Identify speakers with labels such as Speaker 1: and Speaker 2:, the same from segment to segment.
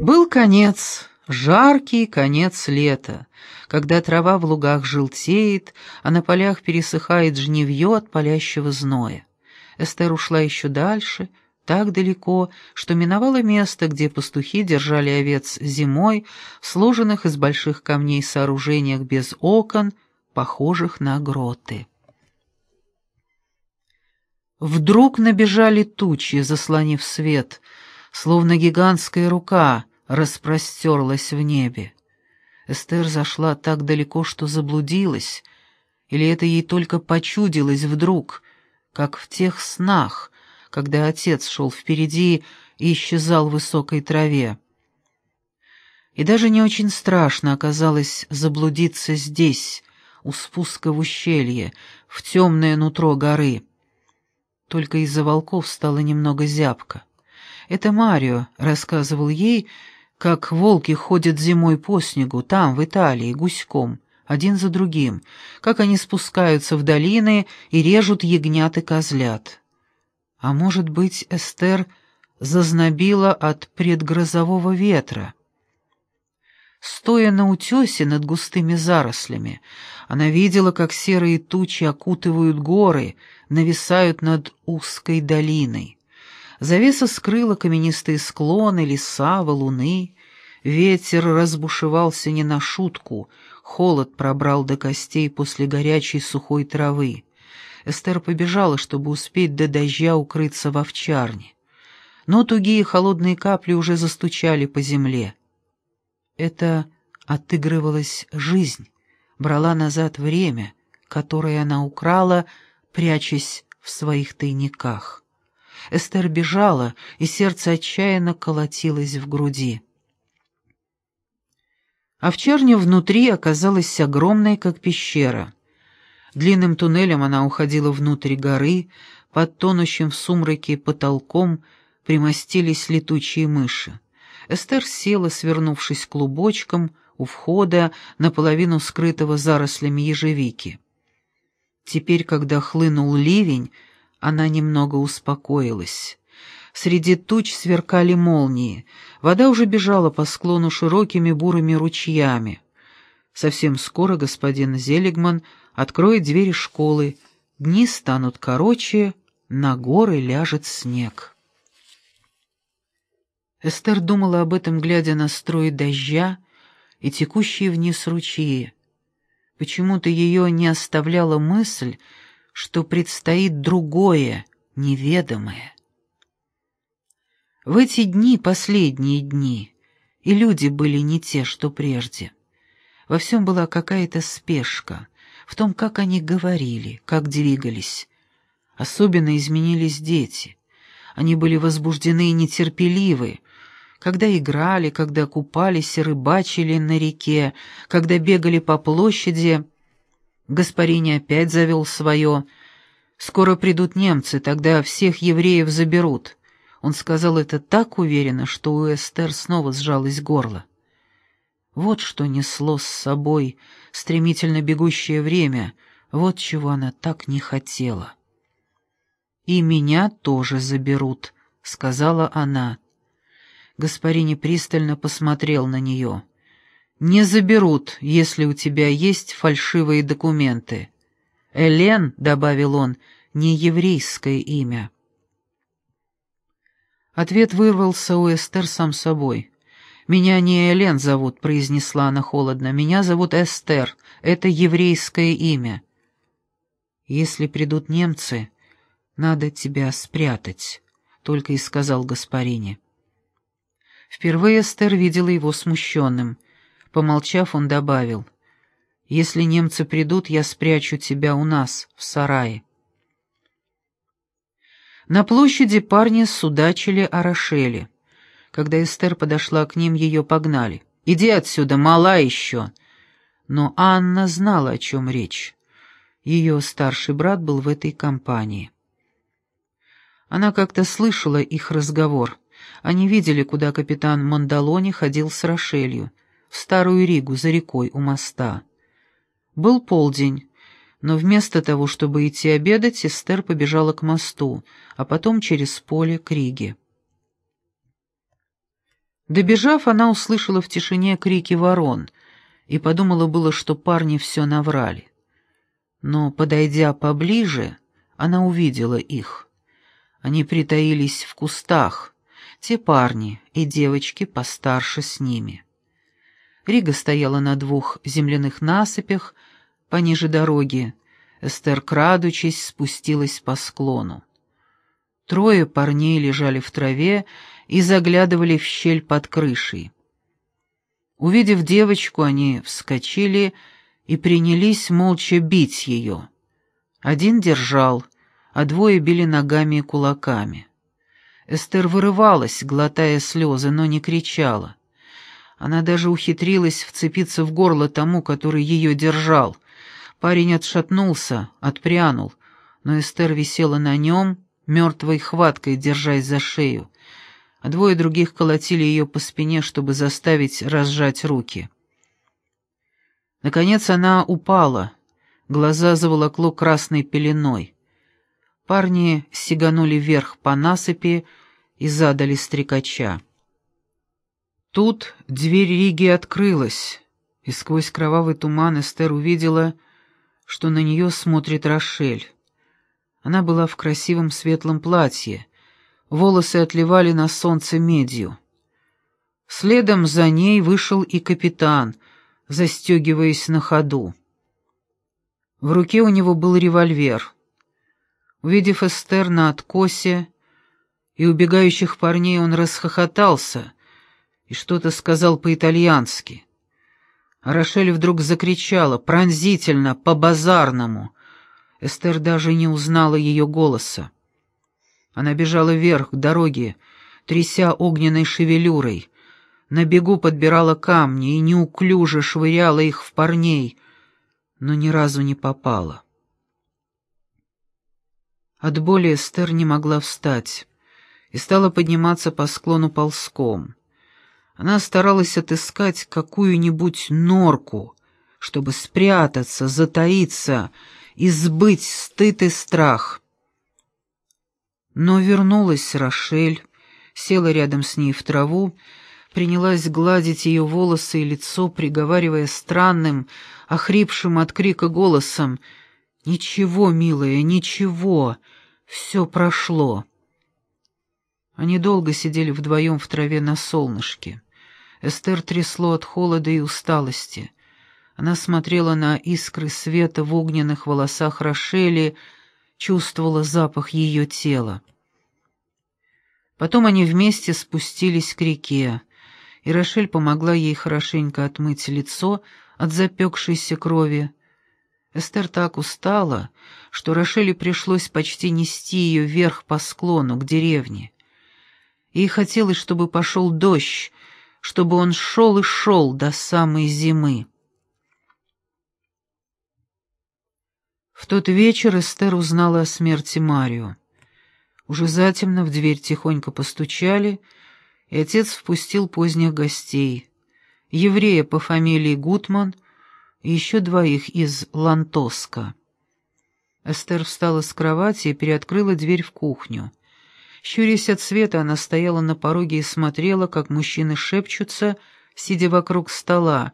Speaker 1: Был конец, жаркий конец лета, когда трава в лугах желтеет, а на полях пересыхает жневье от палящего зноя. Эстер ушла еще дальше, так далеко, что миновала место, где пастухи держали овец зимой в сложенных из больших камней сооружениях без окон, похожих на гроты. Вдруг набежали тучи, заслонив свет, словно гигантская рука распростерлась в небе. Эстер зашла так далеко, что заблудилась, или это ей только почудилось вдруг, как в тех снах, когда отец шел впереди и исчезал в высокой траве. И даже не очень страшно оказалось заблудиться здесь, у спуска в ущелье, в темное нутро горы. Только из-за волков стало немного зябко. Это Марио рассказывал ей, как волки ходят зимой по снегу, там, в Италии, гуськом, один за другим, как они спускаются в долины и режут ягнят и козлят. А может быть, Эстер зазнобила от предгрозового ветра. Стоя на утесе над густыми зарослями, она видела, как серые тучи окутывают горы, нависают над узкой долиной. Завеса скрыла каменистые склоны, леса, валуны. Ветер разбушевался не на шутку, холод пробрал до костей после горячей сухой травы. Эстер побежала, чтобы успеть до дождя укрыться в овчарне. Но тугие холодные капли уже застучали по земле. Это отыгрывалась жизнь, брала назад время, которое она украла, прячась в своих тайниках. Эстер бежала, и сердце отчаянно колотилось в груди. Овчарня внутри оказалась огромной, как пещера. Длинным туннелем она уходила внутрь горы, под тонущим в сумраке потолком примостились летучие мыши. Эстер села, свернувшись клубочком, у входа, наполовину скрытого зарослями ежевики. Теперь, когда хлынул ливень, она немного успокоилась. Среди туч сверкали молнии, вода уже бежала по склону широкими бурыми ручьями. Совсем скоро господин Зелегман откроет двери школы, дни станут короче, на горы ляжет снег. Эстер думала об этом, глядя на строй дождя и текущие вниз ручьи. Почему-то ее не оставляла мысль, что предстоит другое, неведомое. В эти дни, последние дни, и люди были не те, что прежде. Во всем была какая-то спешка, в том, как они говорили, как двигались. Особенно изменились дети. Они были возбуждены и нетерпеливы, когда играли, когда купались и рыбачили на реке, когда бегали по площади. Гаспарини опять завел свое. «Скоро придут немцы, тогда всех евреев заберут». Он сказал это так уверенно, что у Эстер снова сжалось горло. Вот что несло с собой стремительно бегущее время, вот чего она так не хотела. «И меня тоже заберут», — сказала она. Гаспарини пристально посмотрел на нее. «Не заберут, если у тебя есть фальшивые документы. Элен, — добавил он, — не еврейское имя». Ответ вырвался у Эстер сам собой. «Меня не Элен зовут», — произнесла она холодно. «Меня зовут Эстер. Это еврейское имя». «Если придут немцы, надо тебя спрятать», — только и сказал Гаспарини. Впервые Эстер видела его смущенным. Помолчав, он добавил, «Если немцы придут, я спрячу тебя у нас, в сарае». На площади парни судачили о Рошеле. Когда Эстер подошла к ним, ее погнали. «Иди отсюда, мала еще!» Но Анна знала, о чем речь. Ее старший брат был в этой компании. Она как-то слышала их разговор. Они видели, куда капитан Мандалони ходил с Рошелью, в Старую Ригу, за рекой, у моста. Был полдень, но вместо того, чтобы идти обедать, Эстер побежала к мосту, а потом через поле к Риге. Добежав, она услышала в тишине крики ворон и подумала было, что парни все наврали. Но, подойдя поближе, она увидела их. Они притаились в кустах, те парни и девочки постарше с ними. Рига стояла на двух земляных насыпях пониже дороги. Эстер, крадучись, спустилась по склону. Трое парней лежали в траве и заглядывали в щель под крышей. Увидев девочку, они вскочили и принялись молча бить ее. Один держал, а двое били ногами и кулаками. Эстер вырывалась, глотая слезы, но не кричала. Она даже ухитрилась вцепиться в горло тому, который ее держал. Парень отшатнулся, отпрянул, но Эстер висела на нем, мертвой хваткой держась за шею, а двое других колотили ее по спине, чтобы заставить разжать руки. Наконец она упала, глаза заволокло красной пеленой. Парни сиганули вверх по насыпи и задали стрекача. Тут дверь Риги открылась, и сквозь кровавый туман Эстер увидела, что на нее смотрит Рошель. Она была в красивом светлом платье, волосы отливали на солнце медью. Следом за ней вышел и капитан, застегиваясь на ходу. В руке у него был револьвер — Увидев Эстер на откосе и убегающих парней, он расхохотался и что-то сказал по-итальянски. Рошель вдруг закричала, пронзительно, по-базарному. Эстер даже не узнала ее голоса. Она бежала вверх, к дороге, тряся огненной шевелюрой. На бегу подбирала камни и неуклюже швыряла их в парней, но ни разу не попала. От боли Эстер не могла встать и стала подниматься по склону ползком. Она старалась отыскать какую-нибудь норку, чтобы спрятаться, затаиться и сбыть стыд и страх. Но вернулась Рошель, села рядом с ней в траву, принялась гладить ее волосы и лицо, приговаривая странным, охрипшим от крика голосом «Ничего, милая, ничего, все прошло». Они долго сидели вдвоем в траве на солнышке. Эстер трясло от холода и усталости. Она смотрела на искры света в огненных волосах Рошели, чувствовала запах ее тела. Потом они вместе спустились к реке, и Рошель помогла ей хорошенько отмыть лицо от запекшейся крови, Эстер так устала, что Рошеле пришлось почти нести ее вверх по склону, к деревне. Ей хотелось, чтобы пошел дождь, чтобы он шел и шел до самой зимы. В тот вечер Эстер узнала о смерти Марио. Уже затемно в дверь тихонько постучали, и отец впустил поздних гостей. Еврея по фамилии Гутман — и еще двоих из Лантоска. Эстер встала с кровати и переоткрыла дверь в кухню. Щурясь от света, она стояла на пороге и смотрела, как мужчины шепчутся, сидя вокруг стола.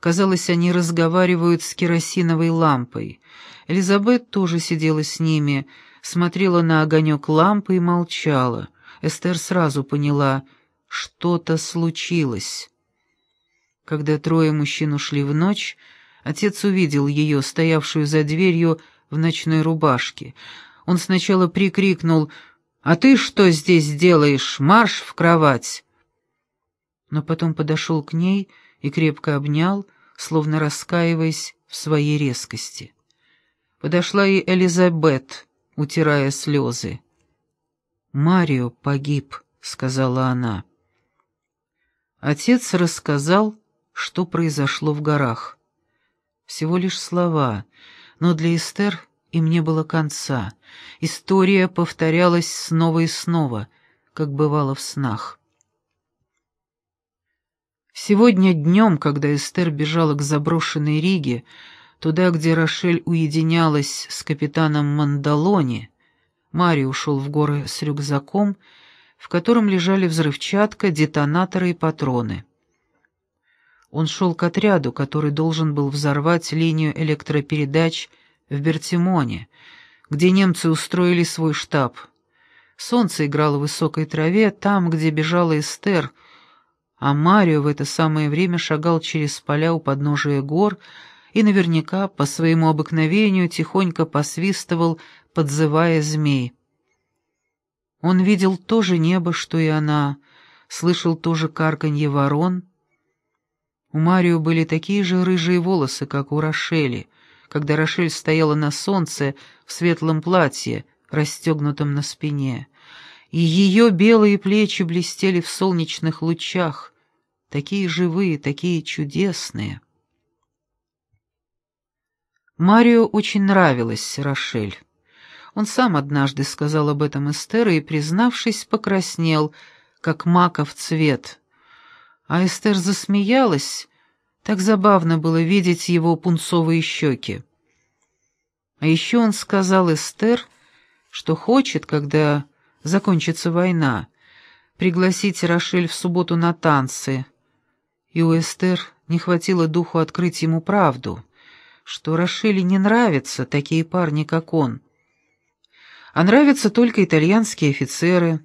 Speaker 1: Казалось, они разговаривают с керосиновой лампой. Элизабет тоже сидела с ними, смотрела на огонек лампы и молчала. Эстер сразу поняла, что-то случилось. Когда трое мужчин ушли в ночь, Отец увидел ее, стоявшую за дверью в ночной рубашке. Он сначала прикрикнул «А ты что здесь делаешь? Марш в кровать!» Но потом подошел к ней и крепко обнял, словно раскаиваясь в своей резкости. Подошла и Элизабет, утирая слезы. «Марио погиб», — сказала она. Отец рассказал, что произошло в горах. Всего лишь слова, но для Эстер им не было конца. История повторялась снова и снова, как бывало в снах. Сегодня днем, когда Эстер бежала к заброшенной Риге, туда, где Рошель уединялась с капитаном Мандалони, Мари ушел в горы с рюкзаком, в котором лежали взрывчатка, детонаторы и патроны. Он шел к отряду, который должен был взорвать линию электропередач в Бертимоне, где немцы устроили свой штаб. Солнце играло в высокой траве, там, где бежала Эстер, а Марио в это самое время шагал через поля у подножия гор и наверняка, по своему обыкновению, тихонько посвистывал, подзывая змей. Он видел то же небо, что и она, слышал то же карканье ворон — у Марио были такие же рыжие волосы, как у Рошели, когда Рошель стояла на солнце в светлом платье, расстегнутом на спине, и ее белые плечи блестели в солнечных лучах, такие живые, такие чудесные. Марио очень нравилась Рошель. Он сам однажды сказал об этом Эстер и, признавшись, покраснел, как маков цвет — а Эстер засмеялась. Так забавно было видеть его пунцовые щеки. А еще он сказал Эстер, что хочет, когда закончится война, пригласить Рошель в субботу на танцы. И у Эстер не хватило духу открыть ему правду, что Рошели не нравятся такие парни, как он. А нравятся только итальянские офицеры,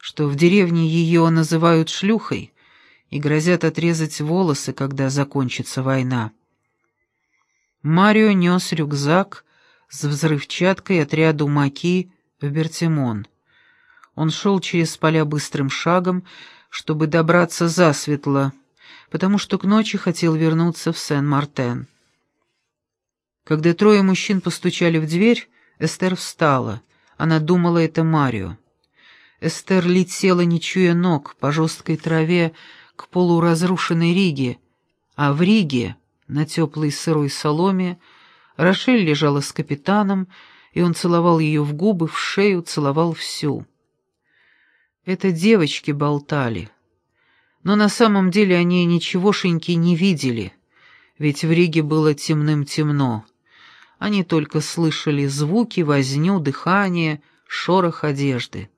Speaker 1: что в деревне ее называют шлюхой, и грозят отрезать волосы, когда закончится война. Марио нес рюкзак с взрывчаткой отряду Маки в Бертимон. Он шел через поля быстрым шагом, чтобы добраться засветло, потому что к ночи хотел вернуться в Сен-Мартен. Когда трое мужчин постучали в дверь, Эстер встала. Она думала, это Марио. Эстер летела, не чуя ног, по жесткой траве, к полуразрушенной Риге, а в Риге, на теплой сырой соломе, Рошель лежала с капитаном, и он целовал ее в губы, в шею, целовал всю. Это девочки болтали. Но на самом деле они ничегошеньки не видели, ведь в Риге было темным-темно. Они только слышали звуки, возню, дыхание, шорох одежды.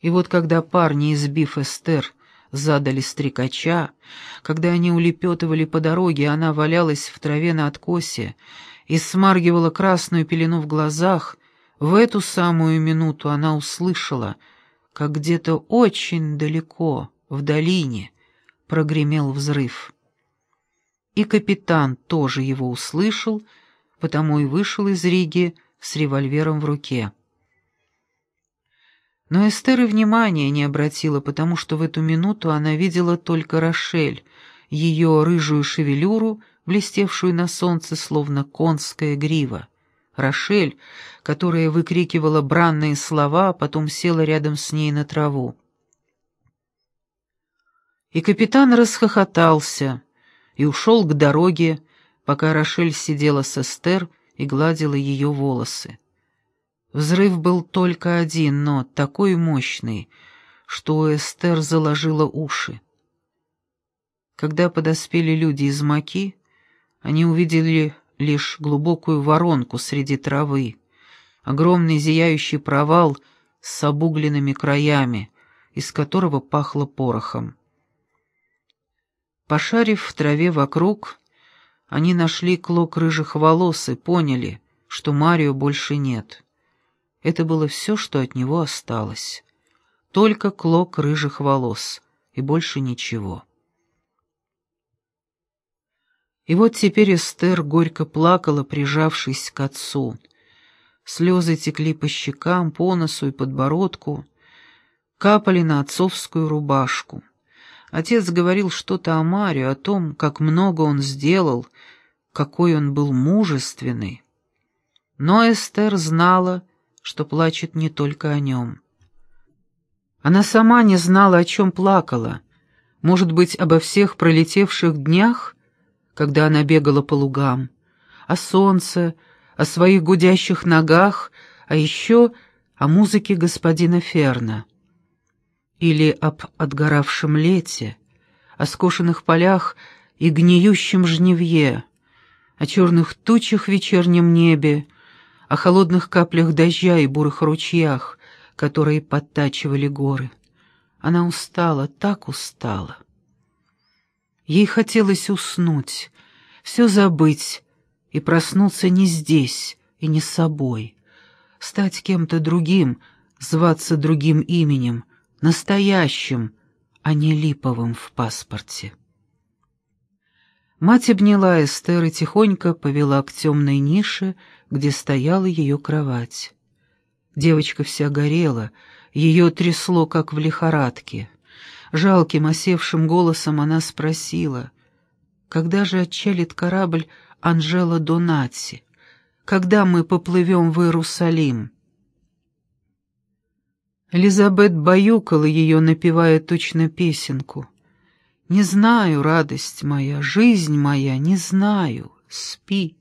Speaker 1: И вот когда парни, избив Эстер, задали стрекача, когда они улепетывали по дороге, она валялась в траве на откосе и смаргивала красную пелену в глазах, в эту самую минуту она услышала, как где-то очень далеко, в долине, прогремел взрыв. И капитан тоже его услышал, потому и вышел из Риги с револьвером в руке. Но Эстер и внимания не обратила, потому что в эту минуту она видела только Рошель, ее рыжую шевелюру, блестевшую на солнце, словно конская грива. Рошель, которая выкрикивала бранные слова, а потом села рядом с ней на траву. И капитан расхохотался и ушел к дороге, пока Рошель сидела с Эстер и гладила ее волосы. Взрыв был только один, но такой мощный, что Эстер заложило уши. Когда подоспели люди из Маки, они увидели лишь глубокую воронку среди травы, огромный зияющий провал с обугленными краями, из которого пахло порохом. Пошарив в траве вокруг, они нашли клок рыжих волос и поняли, что Марио больше нет. Это было все, что от него осталось. Только клок рыжих волос, и больше ничего. И вот теперь Эстер горько плакала, прижавшись к отцу. Слезы текли по щекам, по носу и подбородку, капали на отцовскую рубашку. Отец говорил что-то о Маре, о том, как много он сделал, какой он был мужественный. Но Эстер знала, что плачет не только о нем. Она сама не знала, о чем плакала. Может быть, обо всех пролетевших днях, когда она бегала по лугам, о солнце, о своих гудящих ногах, а еще о музыке господина Ферна. Или об отгоравшем лете, о скошенных полях и гниющем жневье, о черных тучах в вечернем небе, о холодных каплях дождя и бурых ручьях, которые подтачивали горы. Она устала, так устала. Ей хотелось уснуть, все забыть и проснуться не здесь и не собой, стать кем-то другим, зваться другим именем, настоящим, а не липовым в паспорте. Мать обняла Эстер и тихонько повела к темной нише, где стояла ее кровать. Девочка вся горела, ее трясло, как в лихорадке. Жалким, осевшим голосом она спросила, «Когда же отчалит корабль Анжела Донати? Когда мы поплывем в Иерусалим?» Элизабет баюкала ее, напевая точно песенку. «Не знаю, радость моя, жизнь моя, не знаю, спи».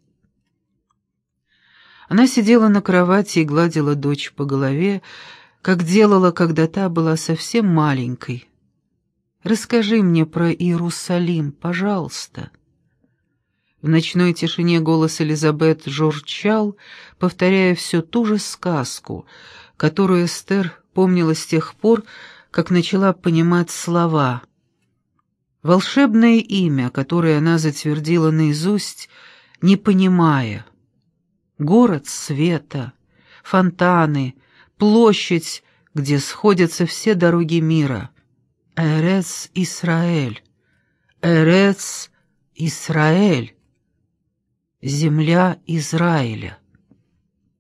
Speaker 1: Она сидела на кровати и гладила дочь по голове, как делала, когда та была совсем маленькой, Расскажи мне про Иерусалим, пожалуйста». В ночной тишине голос Элизабет журчал, повторяя всю ту же сказку, которую Эстер помнила с тех пор, как начала понимать слова. Волшебное имя, которое она затвердила наизусть, не понимая. Город света, фонтаны, площадь, где сходятся все дороги мира — Эрец Исраэль, Эрец Исраэль, земля Израиля.